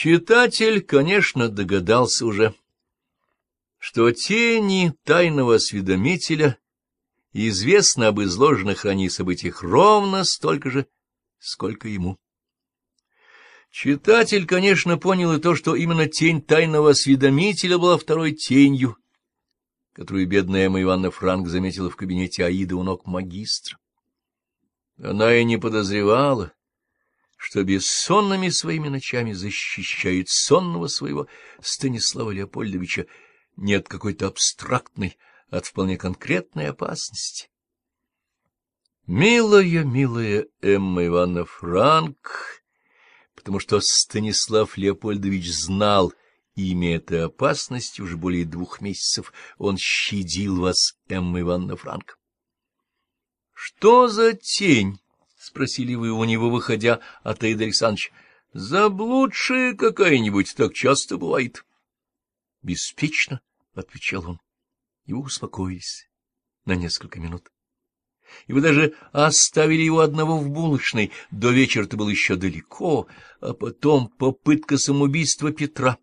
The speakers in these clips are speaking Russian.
Читатель, конечно, догадался уже, что тени тайного осведомителя известно об изложенных ранее событиях ровно столько же, сколько ему. Читатель, конечно, понял и то, что именно тень тайного осведомителя была второй тенью, которую бедная Эмма Ивановна Франк заметила в кабинете Аиды у ног магистра. Она и не подозревала, что бессонными своими ночами защищает сонного своего Станислава Леопольдовича нет какой-то абстрактной, от вполне конкретной опасности. Милая, милая Эмма Ивановна Франк, потому что Станислав Леопольдович знал имя этой опасности уже более двух месяцев, он щадил вас, Эмма Ивановна Франк. — Что за тень? — спросили вы у него, выходя от Аида Александровича. — Заблудшая какая-нибудь, так часто бывает. — Беспечно, — отвечал он. И вы успокоились на несколько минут. И вы даже оставили его одного в булочной, до вечера-то было еще далеко, а потом попытка самоубийства Петра,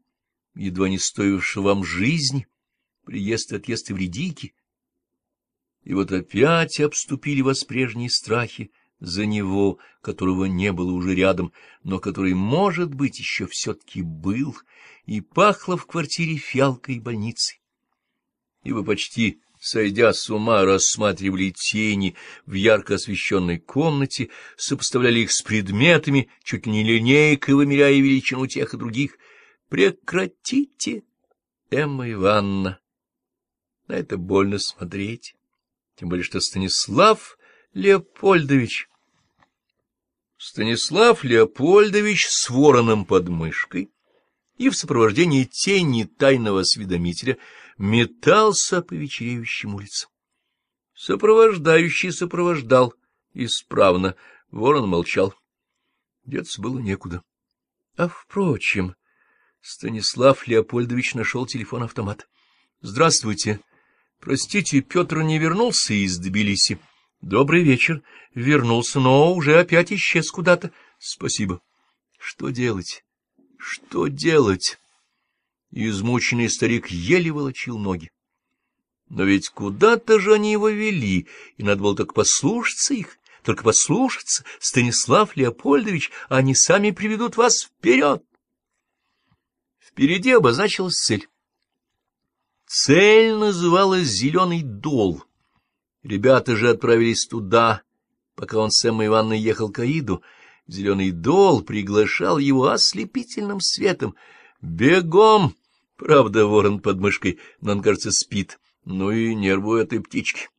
едва не стоившего вам жизни, приезд и отъезд Эвредики. И вот опять обступили вас прежние страхи за него, которого не было уже рядом, но который, может быть, еще все-таки был, и пахло в квартире фиалкой и больницей и вы почти, сойдя с ума, рассматривали тени в ярко освещенной комнате, сопоставляли их с предметами, чуть ли не линейкой вымеряя величину тех и других. Прекратите, Эмма Ивановна. На это больно смотреть. Тем более, что Станислав Леопольдович... Станислав Леопольдович с вороном под мышкой и в сопровождении тени тайного осведомителя метался по вечереющим улицам. Сопровождающий сопровождал исправно, ворон молчал. Деться было некуда. А, впрочем, Станислав Леопольдович нашел телефон-автомат. — Здравствуйте. Простите, Петр не вернулся из Тбилиси. — Добрый вечер. Вернулся, но уже опять исчез куда-то. — Спасибо. — Что делать? Что делать? Измученный старик еле волочил ноги. Но ведь куда-то же они его вели, и надо было только послушаться их, только послушаться, Станислав Леопольдович, они сами приведут вас вперед. Впереди обозначилась цель. Цель называлась «Зеленый дол». Ребята же отправились туда, пока он с Эммой Ивановной ехал к Аиду, Зеленый дол приглашал его ослепительным светом. «Бегом!» Правда, ворон под мышкой, но он, кажется, спит. Ну и нерву этой птички.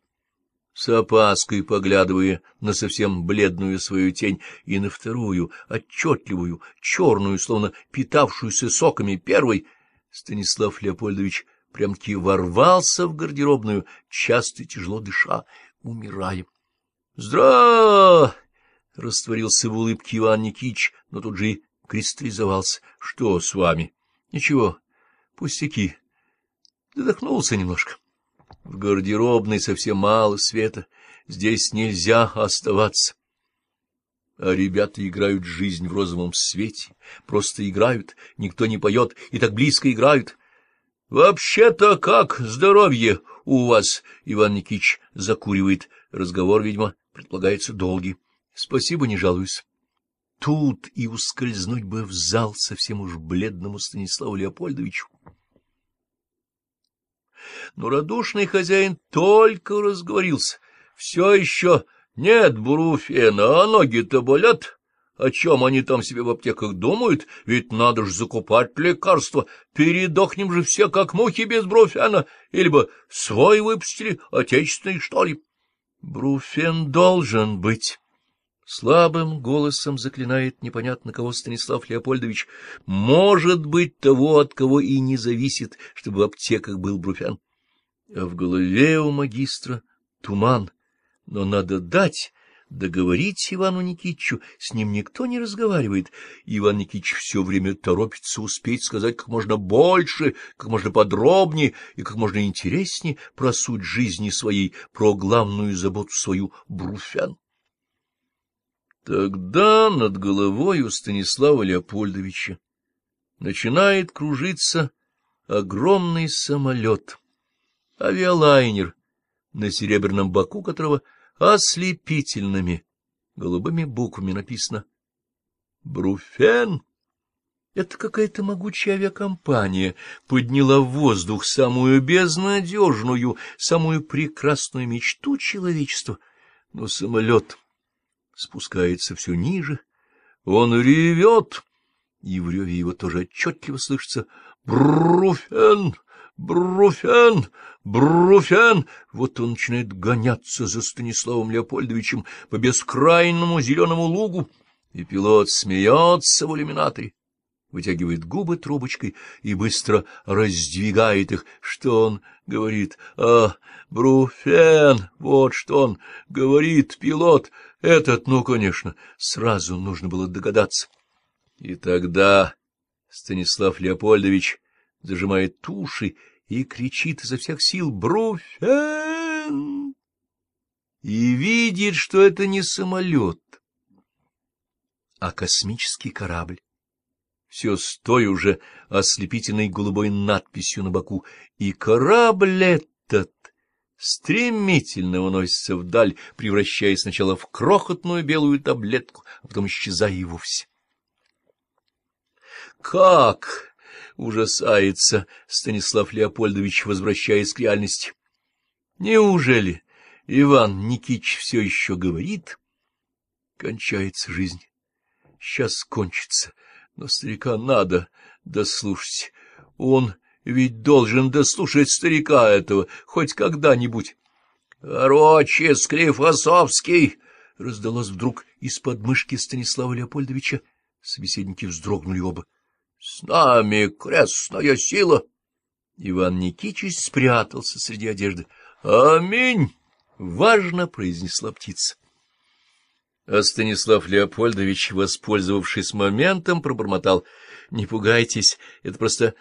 С опаской поглядывая на совсем бледную свою тень и на вторую, отчетливую, черную, словно питавшуюся соками первой, Станислав Леопольдович прям-таки ворвался в гардеробную, часто и тяжело дыша, умирая. — Здра! — растворился в улыбке Иван Никитич, но тут же и кристаллизовался. — Что с вами? — Ничего, пустяки. Додохнулся немножко. В гардеробной совсем мало света. Здесь нельзя оставаться. А ребята играют жизнь в розовом свете. Просто играют, никто не поет, и так близко играют. — Вообще-то как здоровье у вас? — Иван Никитич закуривает. Разговор, видимо, предполагается долгий. Спасибо, не жалуюсь. Тут и ускользнуть бы в зал совсем уж бледному Станиславу Леопольдовичу. Но радушный хозяин только разговорился. Все еще нет буруфена, а ноги-то болят. О чем они там себе в аптеках думают? Ведь надо же закупать лекарства. Передохнем же все, как мухи без бруфена. Или бы свой выпустили, отечественный, что ли? Бруфен должен быть. Слабым голосом заклинает непонятно кого Станислав Леопольдович. Может быть, того, от кого и не зависит, чтобы в аптеках был бруфян. А в голове у магистра туман. Но надо дать, договорить Ивану Никитичу. С ним никто не разговаривает. Иван Никитич все время торопится успеть сказать как можно больше, как можно подробнее и как можно интереснее про суть жизни своей, про главную заботу свою Бруфян. Тогда над головой у Станислава Леопольдовича начинает кружиться огромный самолет, авиалайнер, на серебряном боку которого ослепительными голубыми буквами написано «Бруфен». Это какая-то могучая авиакомпания подняла в воздух самую безнадежную, самую прекрасную мечту человечества. Но самолет спускается все ниже, он ревет, и в реве его тоже отчетливо слышится «Бруфен! Бруфен! Бруфен!» Вот он начинает гоняться за Станиславом Леопольдовичем по бескрайному зеленому лугу, и пилот смеется в иллюминаторе, вытягивает губы трубочкой и быстро раздвигает их. Что он говорит? «А, Бруфен! Вот что он говорит, пилот! Этот, ну, конечно, сразу нужно было догадаться». И тогда Станислав Леопольдович зажимает уши и кричит изо всех сил «Бруфен!» и видит, что это не самолет, а космический корабль. Все с той уже ослепительной голубой надписью на боку, и корабль этот стремительно уносится вдаль, превращаясь сначала в крохотную белую таблетку, а потом исчезая и вовсе. Как? — ужасается Станислав Леопольдович, возвращаясь к реальности. Неужели Иван Никич все еще говорит? Кончается жизнь. Сейчас кончится, но старика надо дослушать. Он ведь должен дослушать старика этого хоть когда-нибудь. — Короче, Склифосовский! — раздалось вдруг из-под мышки Станислава Леопольдовича. Собеседники вздрогнули оба. С нами крестная сила. Иван Никитич спрятался среди одежды. Аминь! Важно произнесла птица. А Станислав Леопольдович, воспользовавшись моментом, пробормотал. — Не пугайтесь, это просто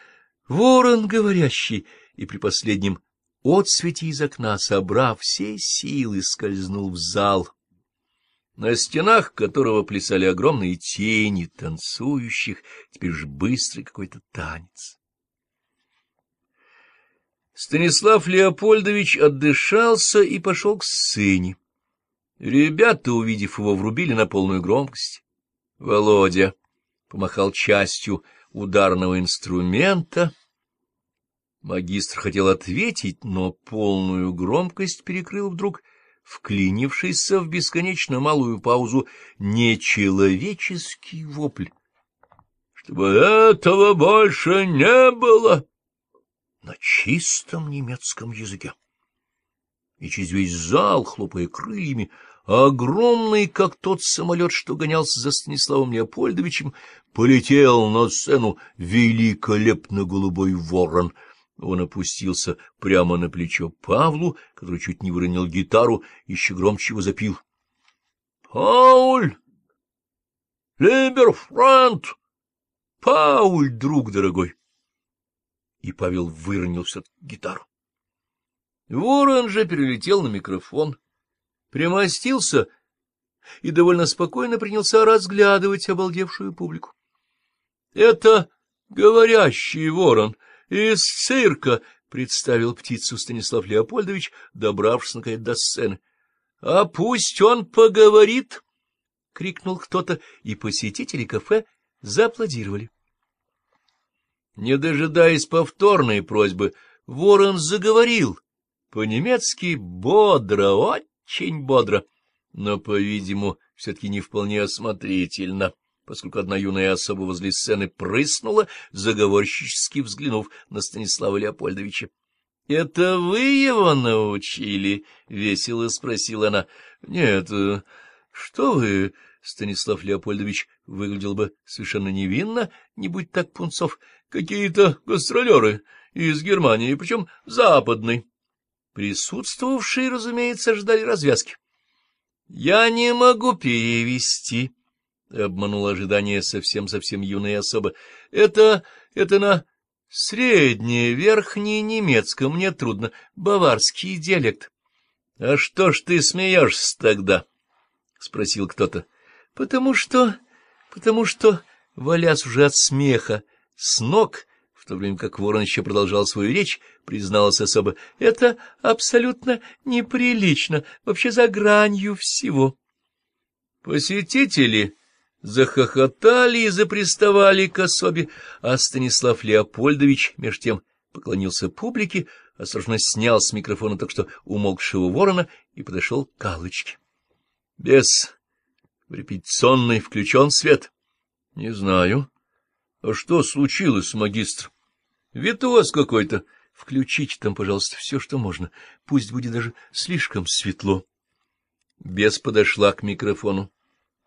ворон говорящий. И при последнем отсвете из окна, собрав все силы, скользнул в зал на стенах которого плясали огромные тени танцующих, теперь же быстрый какой-то танец. Станислав Леопольдович отдышался и пошел к сцене. Ребята, увидев его, врубили на полную громкость. Володя помахал частью ударного инструмента. Магистр хотел ответить, но полную громкость перекрыл вдруг вклинившийся в бесконечно малую паузу нечеловеческий вопль. Чтобы этого больше не было на чистом немецком языке. И через весь зал, хлопая крыльями, огромный, как тот самолет, что гонялся за Станиславом Леопольдовичем, полетел на сцену великолепно голубой ворон — он опустился прямо на плечо Павлу, который чуть не выронил гитару, еще громче его запил. — Пауль! Либерфрант! Пауль, друг дорогой! И Павел выронил все-таки гитару. Ворон же перелетел на микрофон, примостился и довольно спокойно принялся разглядывать обалдевшую публику. — Это говорящий ворон —— Из цирка! — представил птицу Станислав Леопольдович, добравшись, наконец, до сцены. — А пусть он поговорит! — крикнул кто-то, и посетители кафе зааплодировали. Не дожидаясь повторной просьбы, ворон заговорил, по-немецки бодро, очень бодро, но, по-видимому, все-таки не вполне осмотрительно поскольку одна юная особа возле сцены прыснула, заговорщически взглянув на Станислава Леопольдовича. — Это вы его научили? — весело спросила она. — Нет, э, что вы... Станислав Леопольдович выглядел бы совершенно невинно, не будь так пунцов. Какие-то гастролеры из Германии, причем западной. Присутствовавшие, разумеется, ждали развязки. — Я не могу перевести, — обманула ожидание совсем-совсем юной особы. — Это... это на среднее, верхнее немецком, мне трудно, баварский диалект. — А что ж ты смеешься тогда? — спросил кто-то. — Потому что... потому что... Валясь уже от смеха, с ног, в то время как ворон еще продолжал свою речь, призналась особо, это абсолютно неприлично, вообще за гранью всего. Посетители захохотали и заприставали к особе, а Станислав Леопольдович меж тем поклонился публике, осторожно снял с микрофона так что умолкшего ворона и подошел к Аллочке. — в репетиционной включен свет? — Не знаю. — А что случилось, магистр? — Витоз какой-то. Включите там, пожалуйста, все, что можно. Пусть будет даже слишком светло. Бес подошла к микрофону.